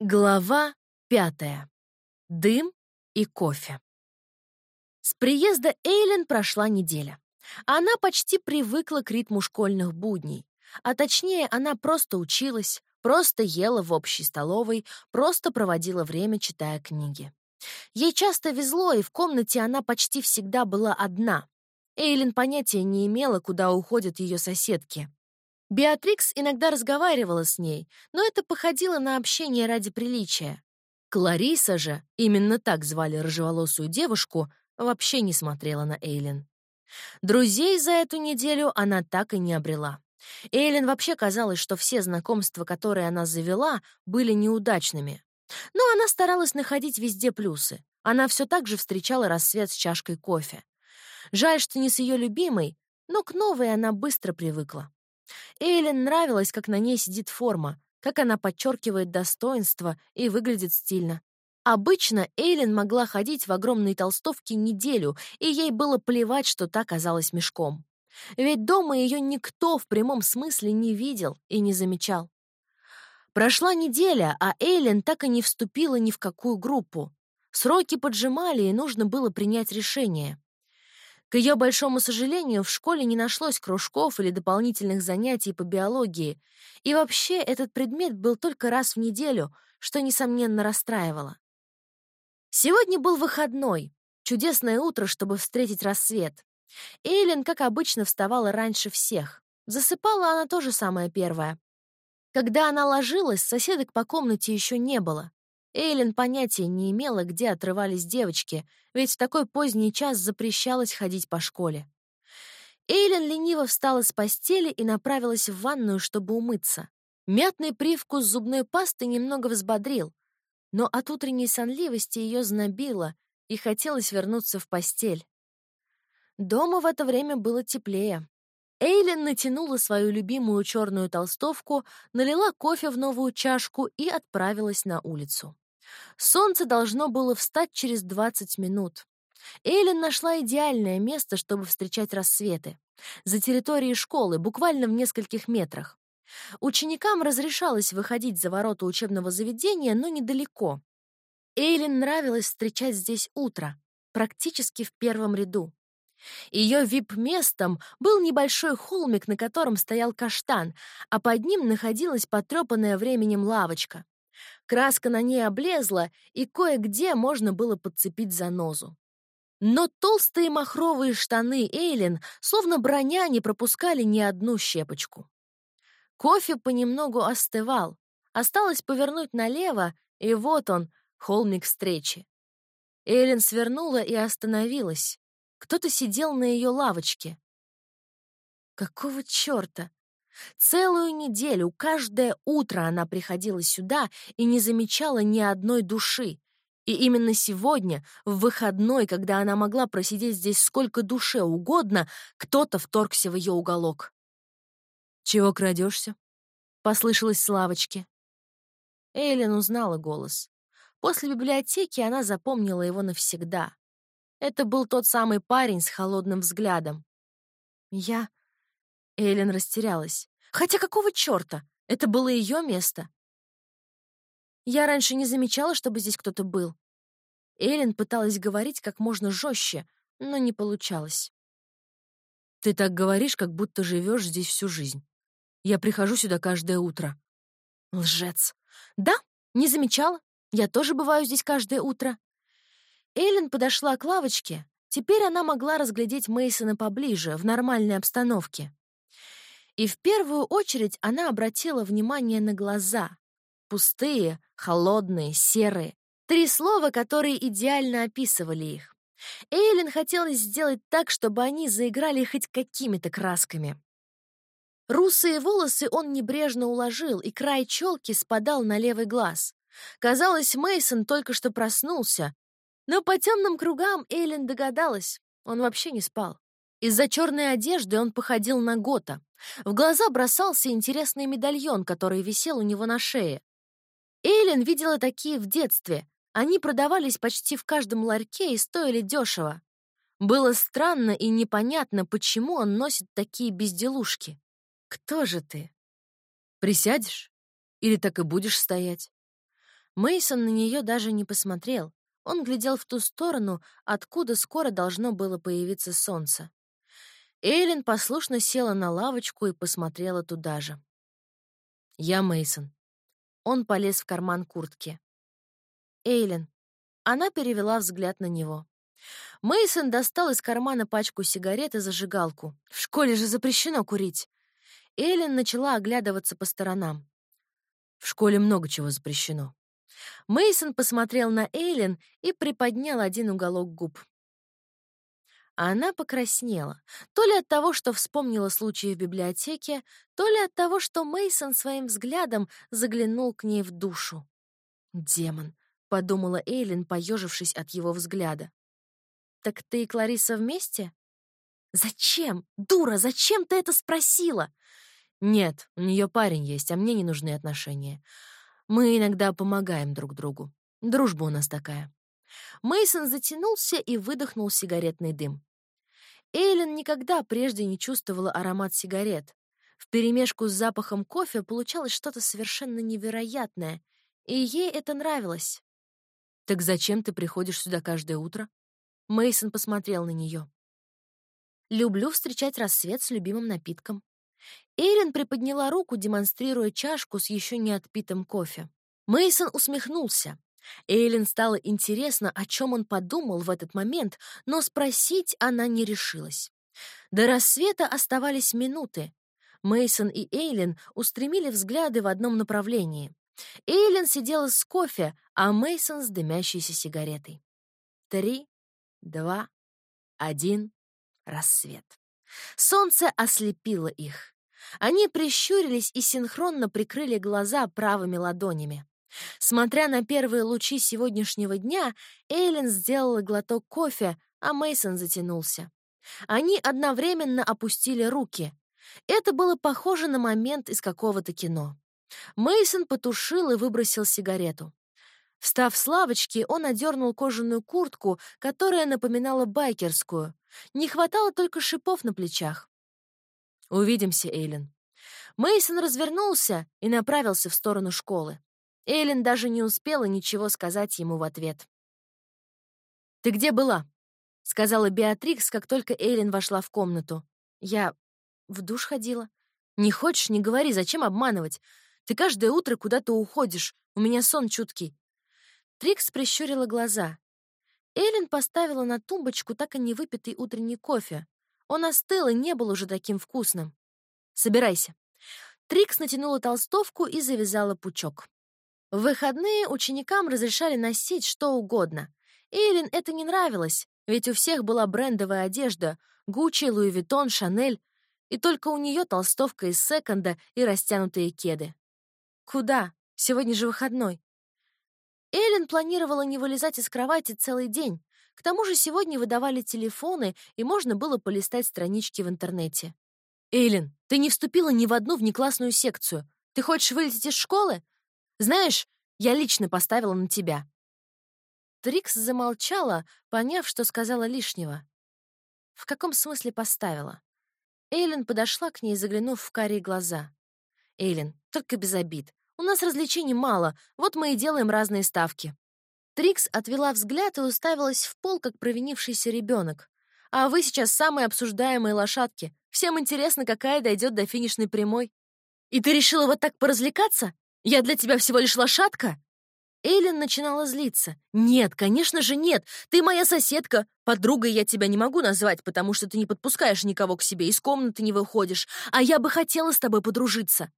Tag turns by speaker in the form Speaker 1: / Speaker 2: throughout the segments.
Speaker 1: Глава пятая. Дым и кофе. С приезда Эйлен прошла неделя. Она почти привыкла к ритму школьных будней. А точнее, она просто училась, просто ела в общей столовой, просто проводила время, читая книги. Ей часто везло, и в комнате она почти всегда была одна. Эйлен понятия не имела, куда уходят ее соседки. Беатрикс иногда разговаривала с ней, но это походило на общение ради приличия. Клариса же, именно так звали рыжеволосую девушку, вообще не смотрела на Эйлин. Друзей за эту неделю она так и не обрела. Эйлин вообще казалось, что все знакомства, которые она завела, были неудачными. Но она старалась находить везде плюсы. Она все так же встречала рассвет с чашкой кофе. Жаль, что не с ее любимой, но к новой она быстро привыкла. Эйлин нравилось, как на ней сидит форма, как она подчеркивает достоинство и выглядит стильно. Обычно Эйлин могла ходить в огромной толстовке неделю, и ей было плевать, что та казалась мешком. Ведь дома ее никто в прямом смысле не видел и не замечал. Прошла неделя, а Эйлин так и не вступила ни в какую группу. Сроки поджимали, и нужно было принять решение. К ее большому сожалению, в школе не нашлось кружков или дополнительных занятий по биологии, и вообще этот предмет был только раз в неделю, что, несомненно, расстраивало. Сегодня был выходной, чудесное утро, чтобы встретить рассвет. Эйлин, как обычно, вставала раньше всех. Засыпала она тоже самое первое. Когда она ложилась, соседок по комнате еще не было. Эйлин понятия не имела, где отрывались девочки, ведь в такой поздний час запрещалось ходить по школе. Эйлин лениво встала с постели и направилась в ванную, чтобы умыться. Мятный привкус зубной пасты немного взбодрил, но от утренней сонливости ее знобило, и хотелось вернуться в постель. Дома в это время было теплее. Эйлин натянула свою любимую черную толстовку, налила кофе в новую чашку и отправилась на улицу. Солнце должно было встать через 20 минут. Эйлин нашла идеальное место, чтобы встречать рассветы. За территорией школы, буквально в нескольких метрах. Ученикам разрешалось выходить за ворота учебного заведения, но недалеко. Эйлин нравилось встречать здесь утро, практически в первом ряду. Ее вип-местом был небольшой холмик, на котором стоял каштан, а под ним находилась потрепанная временем лавочка. Краска на ней облезла, и кое-где можно было подцепить занозу. Но толстые махровые штаны Эйлин, словно броня, не пропускали ни одну щепочку. Кофе понемногу остывал. Осталось повернуть налево, и вот он, холмик встречи. Эйлин свернула и остановилась. Кто-то сидел на ее лавочке. Какого черта? Целую неделю, каждое утро она приходила сюда и не замечала ни одной души. И именно сегодня, в выходной, когда она могла просидеть здесь сколько душе угодно, кто-то вторгся в ее уголок. «Чего крадешься?» — послышалось с лавочки. Эйлин узнала голос. После библиотеки она запомнила его навсегда. Это был тот самый парень с холодным взглядом. «Я...» Эйлин растерялась. Хотя какого чёрта? Это было её место. Я раньше не замечала, чтобы здесь кто-то был. Эйлин пыталась говорить как можно жестче, но не получалось. «Ты так говоришь, как будто живешь здесь всю жизнь. Я прихожу сюда каждое утро». «Лжец». «Да, не замечала. Я тоже бываю здесь каждое утро». Эйлин подошла к лавочке. Теперь она могла разглядеть Мейсона поближе, в нормальной обстановке. И в первую очередь она обратила внимание на глаза. Пустые, холодные, серые. Три слова, которые идеально описывали их. Эйлин хотелось сделать так, чтобы они заиграли хоть какими-то красками. Русые волосы он небрежно уложил, и край челки спадал на левый глаз. Казалось, Мейсон только что проснулся, но по темным кругам Эйлин догадалась, он вообще не спал. Из-за черной одежды он походил на Гота. В глаза бросался интересный медальон, который висел у него на шее. Эйлин видела такие в детстве. Они продавались почти в каждом ларьке и стоили дешево. Было странно и непонятно, почему он носит такие безделушки. «Кто же ты? Присядешь? Или так и будешь стоять?» Мейсон на нее даже не посмотрел. Он глядел в ту сторону, откуда скоро должно было появиться солнце. Эйлин послушно села на лавочку и посмотрела туда же. «Я Мейсон. Он полез в карман куртки. «Эйлин». Она перевела взгляд на него. Мейсон достал из кармана пачку сигарет и зажигалку. В школе же запрещено курить. Эйлин начала оглядываться по сторонам. В школе много чего запрещено. Мейсон посмотрел на Эйлин и приподнял один уголок губ. Она покраснела, то ли от того, что вспомнила случай в библиотеке, то ли от того, что Мейсон своим взглядом заглянул к ней в душу. «Демон», — подумала Эйлин, поежившись от его взгляда. «Так ты и Клариса вместе?» «Зачем? Дура, зачем ты это спросила?» «Нет, у нее парень есть, а мне не нужны отношения. Мы иногда помогаем друг другу. Дружба у нас такая». Мейсон затянулся и выдохнул сигаретный дым. Эйлин никогда прежде не чувствовала аромат сигарет. Вперемешку с запахом кофе получалось что-то совершенно невероятное, и ей это нравилось. «Так зачем ты приходишь сюда каждое утро?» Мейсон посмотрел на нее. «Люблю встречать рассвет с любимым напитком». Эйлин приподняла руку, демонстрируя чашку с еще не отпитым кофе. Мейсон усмехнулся. Эйлин стало интересно, о чем он подумал в этот момент, но спросить она не решилась. До рассвета оставались минуты. Мейсон и Эйлин устремили взгляды в одном направлении. Эйлин сидела с кофе, а Мейсон с дымящейся сигаретой. Три, два, один, рассвет. Солнце ослепило их. Они прищурились и синхронно прикрыли глаза правыми ладонями. Смотря на первые лучи сегодняшнего дня, Эйлин сделала глоток кофе, а Мейсон затянулся. Они одновременно опустили руки. Это было похоже на момент из какого-то кино. Мейсон потушил и выбросил сигарету. Встав с лавочки, он одернул кожаную куртку, которая напоминала байкерскую. Не хватало только шипов на плечах. «Увидимся, Эйлин». Мейсон развернулся и направился в сторону школы. Эйлин даже не успела ничего сказать ему в ответ. «Ты где была?» — сказала Беатрикс, как только Эйлин вошла в комнату. «Я в душ ходила». «Не хочешь — не говори, зачем обманывать? Ты каждое утро куда-то уходишь, у меня сон чуткий». Трикс прищурила глаза. Эйлин поставила на тумбочку так и не выпитый утренний кофе. Он остыл и не был уже таким вкусным. «Собирайся». Трикс натянула толстовку и завязала пучок. В выходные ученикам разрешали носить что угодно. Эйлин это не нравилось, ведь у всех была брендовая одежда — Гуччи, Луи Виттон, Шанель, и только у нее толстовка из секонда и растянутые кеды. Куда? Сегодня же выходной. Эйлин планировала не вылезать из кровати целый день. К тому же сегодня выдавали телефоны, и можно было полистать странички в интернете. «Эйлин, ты не вступила ни в одну внеклассную секцию. Ты хочешь вылететь из школы? Знаешь, я лично поставила на тебя». Трикс замолчала, поняв, что сказала лишнего. В каком смысле поставила? Эйлин подошла к ней, заглянув в карие глаза. «Эйлин, только без обид. У нас развлечений мало, вот мы и делаем разные ставки». Трикс отвела взгляд и уставилась в пол, как провинившийся ребенок. «А вы сейчас самые обсуждаемые лошадки. Всем интересно, какая дойдет до финишной прямой. И ты решила вот так поразвлекаться? Я для тебя всего лишь лошадка?» Эйлин начинала злиться. «Нет, конечно же нет. Ты моя соседка. Подругой я тебя не могу назвать, потому что ты не подпускаешь никого к себе, из комнаты не выходишь. А я бы хотела с тобой подружиться».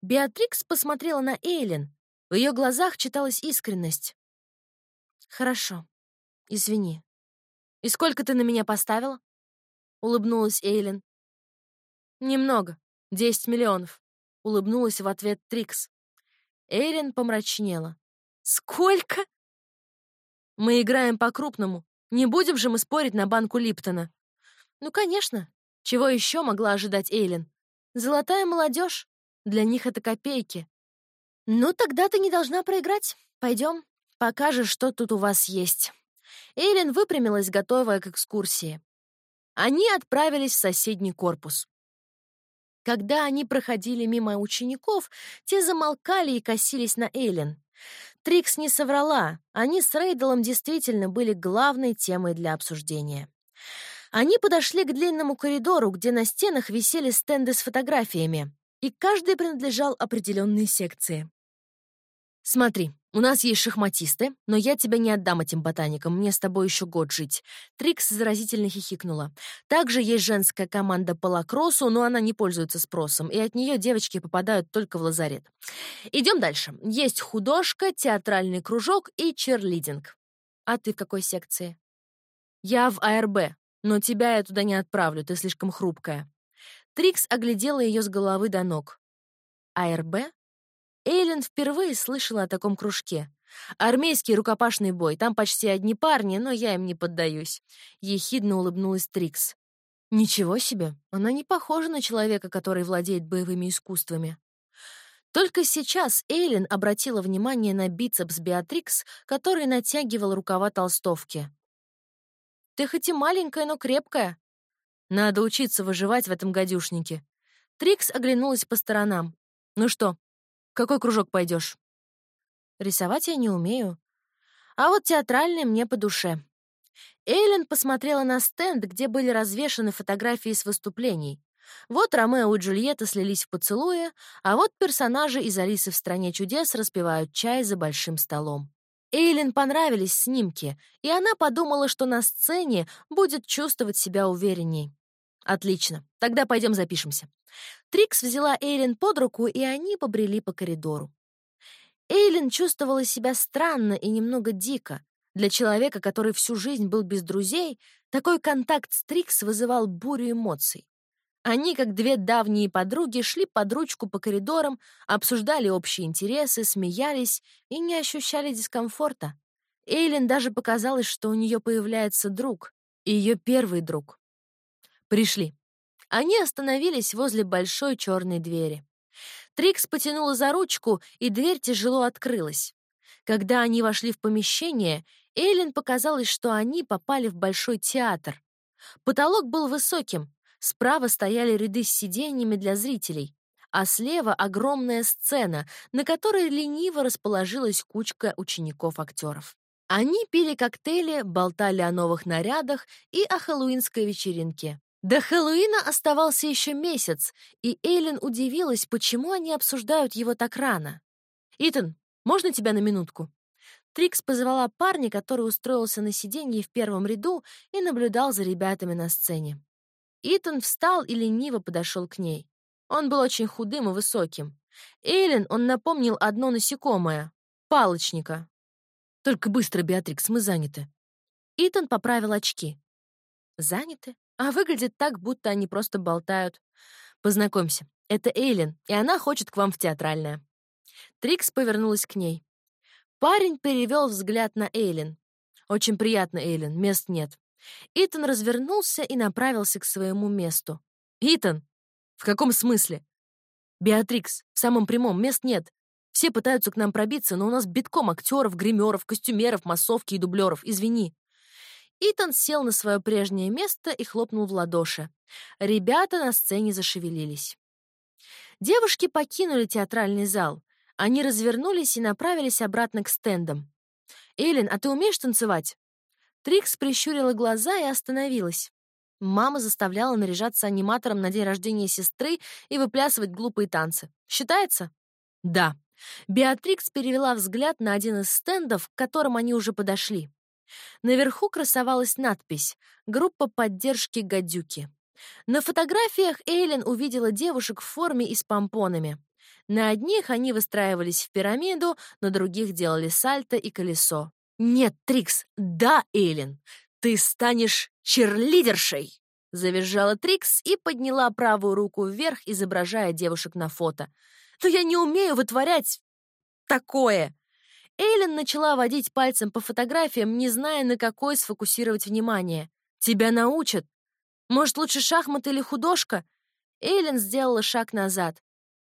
Speaker 1: Беатрикс посмотрела на Эйлин. В ее глазах читалась искренность. «Хорошо. Извини. И сколько ты на меня поставила?» — улыбнулась Эйлин. «Немного. Десять миллионов улыбнулась в ответ Трикс. Эйрин помрачнела. «Сколько?» «Мы играем по-крупному. Не будем же мы спорить на банку Липтона». «Ну, конечно. Чего еще могла ожидать Эйлин? Золотая молодежь. Для них это копейки. Ну, тогда ты не должна проиграть. Пойдем, покажешь, что тут у вас есть». Эйлин выпрямилась, готовая к экскурсии. Они отправились в соседний корпус. Когда они проходили мимо учеников, те замолкали и косились на Эйлен. Трикс не соврала. Они с Рейделом действительно были главной темой для обсуждения. Они подошли к длинному коридору, где на стенах висели стенды с фотографиями, и каждый принадлежал определенной секции. «Смотри, у нас есть шахматисты, но я тебя не отдам этим ботаникам, мне с тобой еще год жить». Трикс заразительно хихикнула. Также есть женская команда по лакроссу, но она не пользуется спросом, и от нее девочки попадают только в лазарет. Идем дальше. Есть художка, театральный кружок и черлидинг. А ты в какой секции? Я в АРБ, но тебя я туда не отправлю, ты слишком хрупкая. Трикс оглядела ее с головы до ног. АРБ? Эйлин впервые слышала о таком кружке. Армейский рукопашный бой, там почти одни парни, но я им не поддаюсь. Ехидно улыбнулась Трикс. Ничего себе, она не похожа на человека, который владеет боевыми искусствами. Только сейчас Эйлин обратила внимание на бицепс Беатрикс, который натягивал рукава толстовки. «Ты хоть и маленькая, но крепкая. Надо учиться выживать в этом гадюшнике». Трикс оглянулась по сторонам. «Ну что, какой кружок пойдешь? Рисовать я не умею. А вот театральный мне по душе. Эйлен посмотрела на стенд, где были развешаны фотографии с выступлений. Вот Ромео и Джульетта слились в поцелуе, а вот персонажи из «Алисы в стране чудес» распивают чай за большим столом. Эйлин понравились снимки, и она подумала, что на сцене будет чувствовать себя уверенней. Отлично, тогда пойдем запишемся. Трикс взяла Эйлин под руку, и они побрели по коридору. Эйлин чувствовала себя странно и немного дико. Для человека, который всю жизнь был без друзей, такой контакт с Трикс вызывал бурю эмоций. Они, как две давние подруги, шли под ручку по коридорам, обсуждали общие интересы, смеялись и не ощущали дискомфорта. Эйлин даже показалось, что у нее появляется друг, ее первый друг. Пришли. Они остановились возле большой черной двери. Трикс потянула за ручку, и дверь тяжело открылась. Когда они вошли в помещение, Эйлин показалось, что они попали в большой театр. Потолок был высоким, справа стояли ряды с сиденьями для зрителей, а слева огромная сцена, на которой лениво расположилась кучка учеников-актеров. Они пили коктейли, болтали о новых нарядах и о хэллоуинской вечеринке. До Хэллоуина оставался еще месяц, и Эйлин удивилась, почему они обсуждают его так рано. «Итан, можно тебя на минутку?» Трикс позвала парня, который устроился на сиденье в первом ряду и наблюдал за ребятами на сцене. Итан встал и лениво подошел к ней. Он был очень худым и высоким. Эйлин он напомнил одно насекомое — палочника. «Только быстро, Беатрикс, мы заняты». Итан поправил очки. «Заняты? А выглядит так, будто они просто болтают. Познакомься, это Эйлин, и она хочет к вам в театральное. Трикс повернулась к ней. Парень перевел взгляд на Эйлин. «Очень приятно, Эйлин, мест нет». Итан развернулся и направился к своему месту. «Итан! В каком смысле?» «Беатрикс, в самом прямом, мест нет. Все пытаются к нам пробиться, но у нас битком актеров, гримеров, костюмеров, массовки и дублеров. Извини». Итан сел на свое прежнее место и хлопнул в ладоши. Ребята на сцене зашевелились. Девушки покинули театральный зал. Они развернулись и направились обратно к стендам. «Эйлин, а ты умеешь танцевать?» Трикс прищурила глаза и остановилась. Мама заставляла наряжаться аниматором на день рождения сестры и выплясывать глупые танцы. «Считается?» «Да». Беатрикс перевела взгляд на один из стендов, к которым они уже подошли. Наверху красовалась надпись «Группа поддержки гадюки». На фотографиях Эйлин увидела девушек в форме и с помпонами. На одних они выстраивались в пирамиду, на других делали сальто и колесо. «Нет, Трикс, да, Эйлин, ты станешь черлидершей!» Завизжала Трикс и подняла правую руку вверх, изображая девушек на фото. «Но я не умею вытворять такое!» Эйлин начала водить пальцем по фотографиям, не зная, на какой сфокусировать внимание. «Тебя научат? Может, лучше шахматы или художка?» Эйлин сделала шаг назад.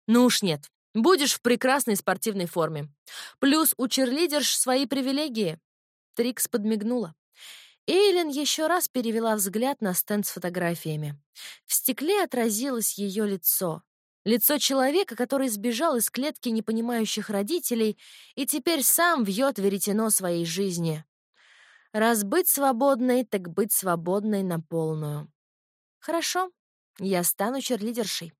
Speaker 1: «Ну уж нет. Будешь в прекрасной спортивной форме. Плюс у черлидерш свои привилегии». Трикс подмигнула. Эйлин еще раз перевела взгляд на стенд с фотографиями. В стекле отразилось ее лицо. Лицо человека, который сбежал из клетки непонимающих родителей и теперь сам вьет веретено своей жизни. Раз быть свободной, так быть свободной на полную. Хорошо, я стану черлидершей.